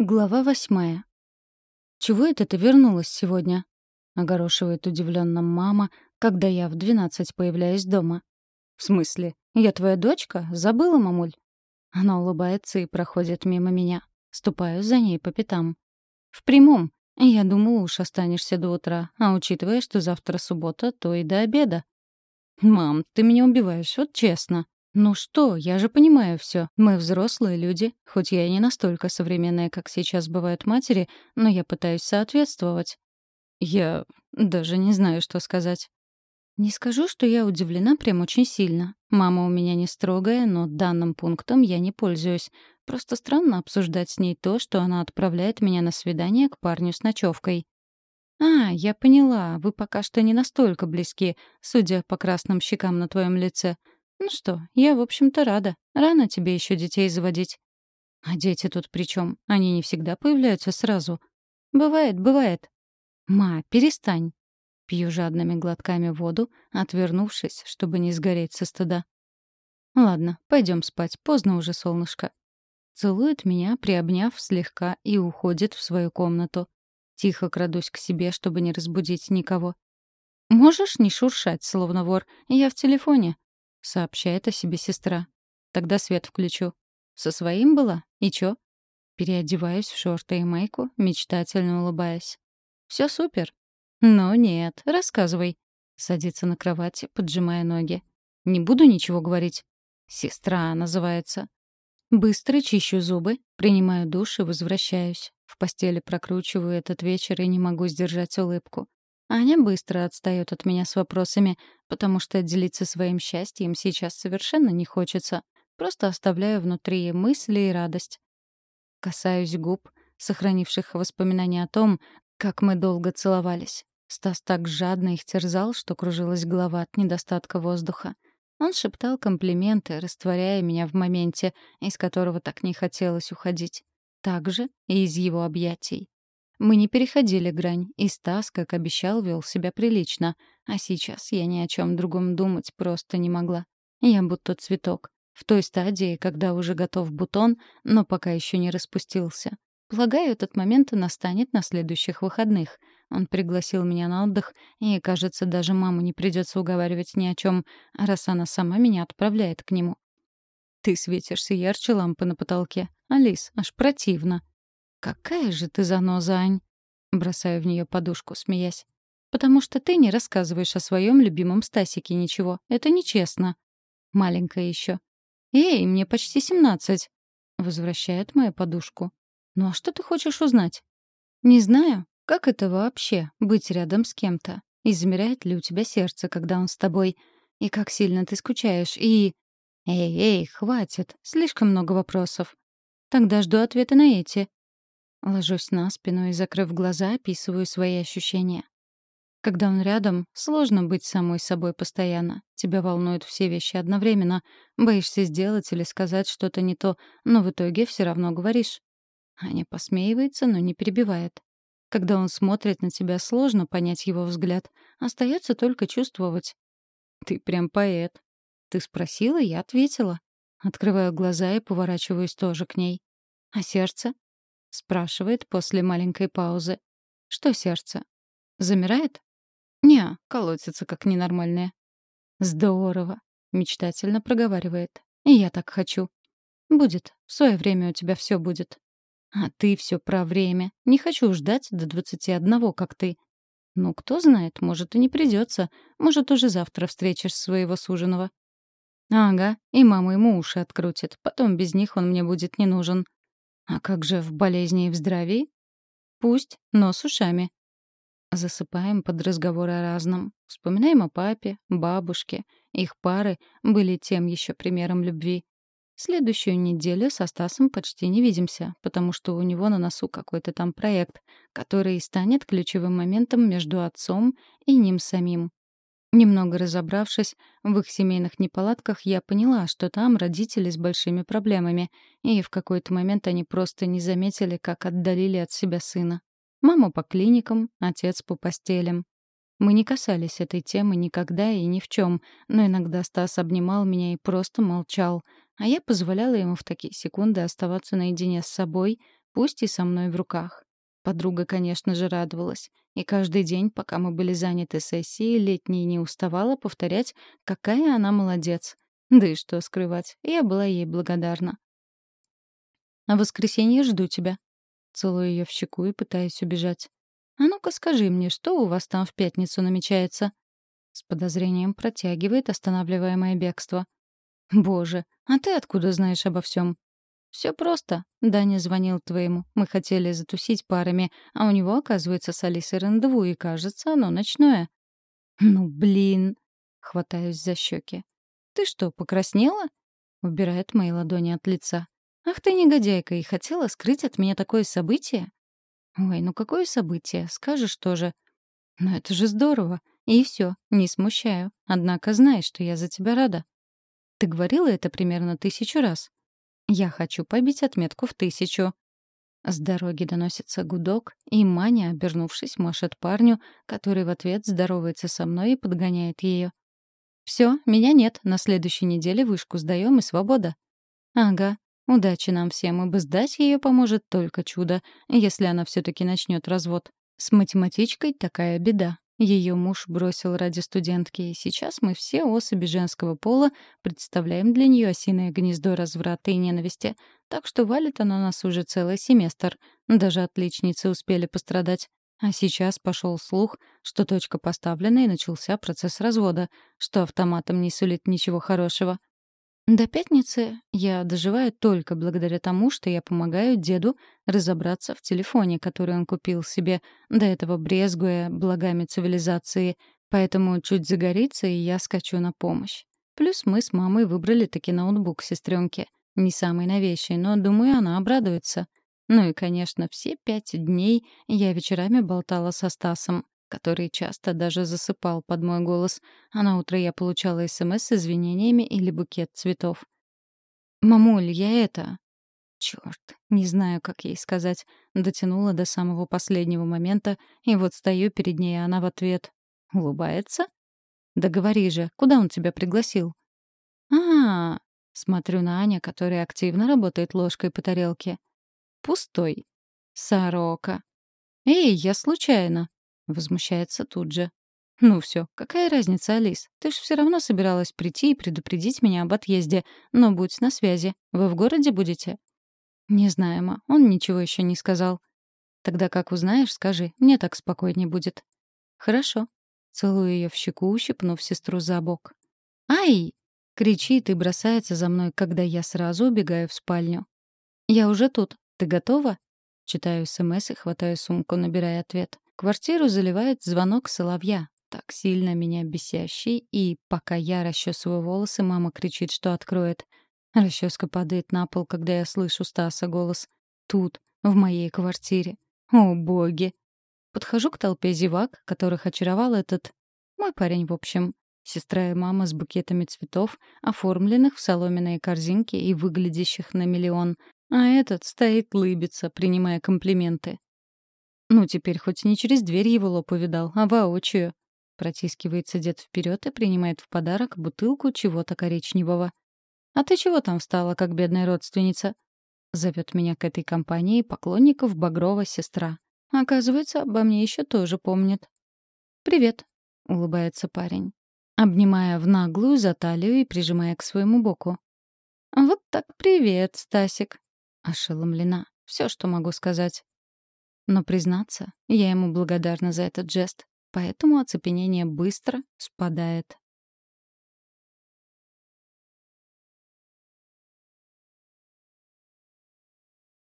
Глава восьмая. «Чего это ты вернулась сегодня?» — огорошивает удивленно мама, когда я в двенадцать появляюсь дома. «В смысле? Я твоя дочка? Забыла, мамуль?» Она улыбается и проходит мимо меня. Ступаю за ней по пятам. «В прямом. Я думала, уж останешься до утра, а учитывая, что завтра суббота, то и до обеда». «Мам, ты меня убиваешь, вот честно», «Ну что, я же понимаю все. Мы взрослые люди, хоть я и не настолько современная, как сейчас бывают матери, но я пытаюсь соответствовать». «Я даже не знаю, что сказать». Не скажу, что я удивлена прям очень сильно. Мама у меня не строгая, но данным пунктом я не пользуюсь. Просто странно обсуждать с ней то, что она отправляет меня на свидание к парню с ночевкой. «А, я поняла, вы пока что не настолько близки, судя по красным щекам на твоем лице. «Ну что, я, в общем-то, рада. Рано тебе еще детей заводить». «А дети тут при чем? Они не всегда появляются сразу». «Бывает, бывает». «Ма, перестань». Пью жадными глотками воду, отвернувшись, чтобы не сгореть со стыда. «Ладно, пойдем спать, поздно уже, солнышко». Целует меня, приобняв слегка, и уходит в свою комнату. Тихо крадусь к себе, чтобы не разбудить никого. «Можешь не шуршать, словно вор? Я в телефоне», — сообщает о себе сестра. «Тогда свет включу». «Со своим была? И чё?» Переодеваюсь в шорты и майку, мечтательно улыбаясь. «Всё супер». «Но нет, рассказывай». Садится на кровати, поджимая ноги. «Не буду ничего говорить». «Сестра» называется. Быстро чищу зубы, принимаю душ и возвращаюсь. В постели прокручиваю этот вечер и не могу сдержать улыбку. Аня быстро отстает от меня с вопросами, потому что делиться своим счастьем сейчас совершенно не хочется. Просто оставляю внутри мысли и радость. Касаюсь губ, сохранивших воспоминания о том, как мы долго целовались. Стас так жадно их терзал, что кружилась голова от недостатка воздуха. Он шептал комплименты, растворяя меня в моменте, из которого так не хотелось уходить. Так же и из его объятий. Мы не переходили грань, и Стас, как обещал, вел себя прилично. А сейчас я ни о чем другом думать просто не могла. Я будто цветок. В той стадии, когда уже готов бутон, но пока еще не распустился. Полагаю, этот момент настанет на следующих выходных. Он пригласил меня на отдых, и, кажется, даже маму не придется уговаривать ни о чем, раз она сама меня отправляет к нему. «Ты светишься ярче лампы на потолке. Алис, аж противно», «Какая же ты заноза, Ань!» Бросаю в нее подушку, смеясь. «Потому что ты не рассказываешь о своем любимом Стасике ничего. Это нечестно. Маленькая еще. Эй, мне почти семнадцать!» Возвращает мою подушку. «Ну а что ты хочешь узнать?» «Не знаю. Как это вообще — быть рядом с кем-то? И замирает ли у тебя сердце, когда он с тобой? И как сильно ты скучаешь? И...» «Эй, эй, хватит. Слишком много вопросов. Тогда жду ответа на эти. Ложусь на спину и, закрыв глаза, описываю свои ощущения. Когда он рядом, сложно быть самой собой постоянно. Тебя волнуют все вещи одновременно. Боишься сделать или сказать что-то не то, но в итоге все равно говоришь. Аня посмеивается, но не перебивает. Когда он смотрит на тебя, сложно понять его взгляд. Остается только чувствовать. Ты прям поэт. Ты спросила, я ответила. Открываю глаза и поворачиваюсь тоже к ней. А сердце? Спрашивает после маленькой паузы. Что сердце? Замирает? Не, колотится как ненормальное. Здорово, мечтательно проговаривает. И я так хочу. Будет. В свое время у тебя все будет. А ты все про время. Не хочу ждать до двадцати одного, как ты. Ну, кто знает, может, и не придется. Может, уже завтра встретишь своего суженого. Ага, и мама ему уши открутит. Потом без них он мне будет не нужен. А как же в болезни и в здравии? Пусть, но с ушами. Засыпаем под разговоры о разном. Вспоминаем о папе, бабушке. Их пары были тем еще примером любви. Следующую неделю со Стасом почти не видимся, потому что у него на носу какой-то там проект, который станет ключевым моментом между отцом и ним самим. Немного разобравшись в их семейных неполадках, я поняла, что там родители с большими проблемами, и в какой-то момент они просто не заметили, как отдалили от себя сына. Мама по клиникам, отец по постелям. Мы не касались этой темы никогда и ни в чем, но иногда Стас обнимал меня и просто молчал, а я позволяла ему в такие секунды оставаться наедине с собой, пусть и со мной в руках. Подруга, конечно же, радовалась. И каждый день, пока мы были заняты сессией, летней не уставала повторять, какая она молодец. Да и что скрывать, я была ей благодарна. «А в воскресенье жду тебя». Целую ее в щеку и пытаюсь убежать. «А ну-ка скажи мне, что у вас там в пятницу намечается?» С подозрением протягивает, останавливая мое бегство. «Боже, а ты откуда знаешь обо всем? Все просто. Даня звонил твоему. Мы хотели затусить парами, а у него, оказывается, с Алисой рандеву, и, кажется, оно ночное. Ну, блин. Хватаюсь за щеки. Ты что, покраснела? Убирает мои ладони от лица. Ах ты негодяйка, и хотела скрыть от меня такое событие? Ой, ну какое событие? Скажешь тоже. Но это же здорово. И все, не смущаю. Однако знаешь, что я за тебя рада. Ты говорила это примерно тысячу раз. Я хочу побить отметку в тысячу. С дороги доносится гудок, и Маня, обернувшись, машет парню, который в ответ здоровается со мной и подгоняет ее. Все, меня нет, на следующей неделе вышку сдаем и свобода. Ага, удачи нам всем, ибо сдать ее поможет только чудо, если она все-таки начнет развод. С математичкой такая беда. Ее муж бросил ради студентки, и сейчас мы все особи женского пола представляем для нее осиное гнездо разврата и ненависти. Так что валит она нас уже целый семестр. Даже отличницы успели пострадать. А сейчас пошел слух, что точка поставлена и начался процесс развода, что автоматом не сулит ничего хорошего. До пятницы я доживаю только благодаря тому, что я помогаю деду разобраться в телефоне, который он купил себе, до этого брезгуя благами цивилизации, поэтому чуть загорится, и я скачу на помощь. Плюс мы с мамой выбрали таки ноутбук сестренке. Не самый новейший, но, думаю, она обрадуется. Ну и, конечно, все пять дней я вечерами болтала со Стасом который часто даже засыпал под мой голос, а на утро я получала СМС с извинениями или букет цветов. «Мамуль, я это...» Чёрт, не знаю, как ей сказать. Дотянула до самого последнего момента, и вот стою перед ней, а она в ответ. Улыбается? «Да говори же, куда он тебя пригласил?» а, -а, -а Смотрю на Аня, которая активно работает ложкой по тарелке. «Пустой. Сорока. Эй, я случайно!» Возмущается тут же. «Ну все, какая разница, Алис? Ты ж все равно собиралась прийти и предупредить меня об отъезде. Но будь на связи. Вы в городе будете?» «Не знаю, ма. Он ничего еще не сказал». «Тогда как узнаешь, скажи. Мне так спокойнее будет». «Хорошо». Целую ее в щеку, ущипнув сестру за бок. «Ай!» — кричит и бросается за мной, когда я сразу убегаю в спальню. «Я уже тут. Ты готова?» Читаю СМС и хватаю сумку, набирая ответ. Квартиру заливает звонок соловья, так сильно меня бесящий, и пока я расчесываю волосы, мама кричит, что откроет. Расческа падает на пол, когда я слышу Стаса голос. Тут, в моей квартире. О, боги! Подхожу к толпе зевак, которых очаровал этот... Мой парень, в общем. Сестра и мама с букетами цветов, оформленных в соломенные корзинки и выглядящих на миллион. А этот стоит лыбится, принимая комплименты. Ну, теперь хоть не через дверь его лоб увидал, а воочию. Протискивается дед вперед и принимает в подарок бутылку чего-то коричневого. «А ты чего там встала, как бедная родственница?» Зовет меня к этой компании поклонников Багрова сестра. Оказывается, обо мне еще тоже помнит. «Привет», — улыбается парень, обнимая в наглую за талию и прижимая к своему боку. «Вот так привет, Стасик», — ошеломлена. Все, что могу сказать. Но, признаться, я ему благодарна за этот жест, поэтому оцепенение быстро спадает.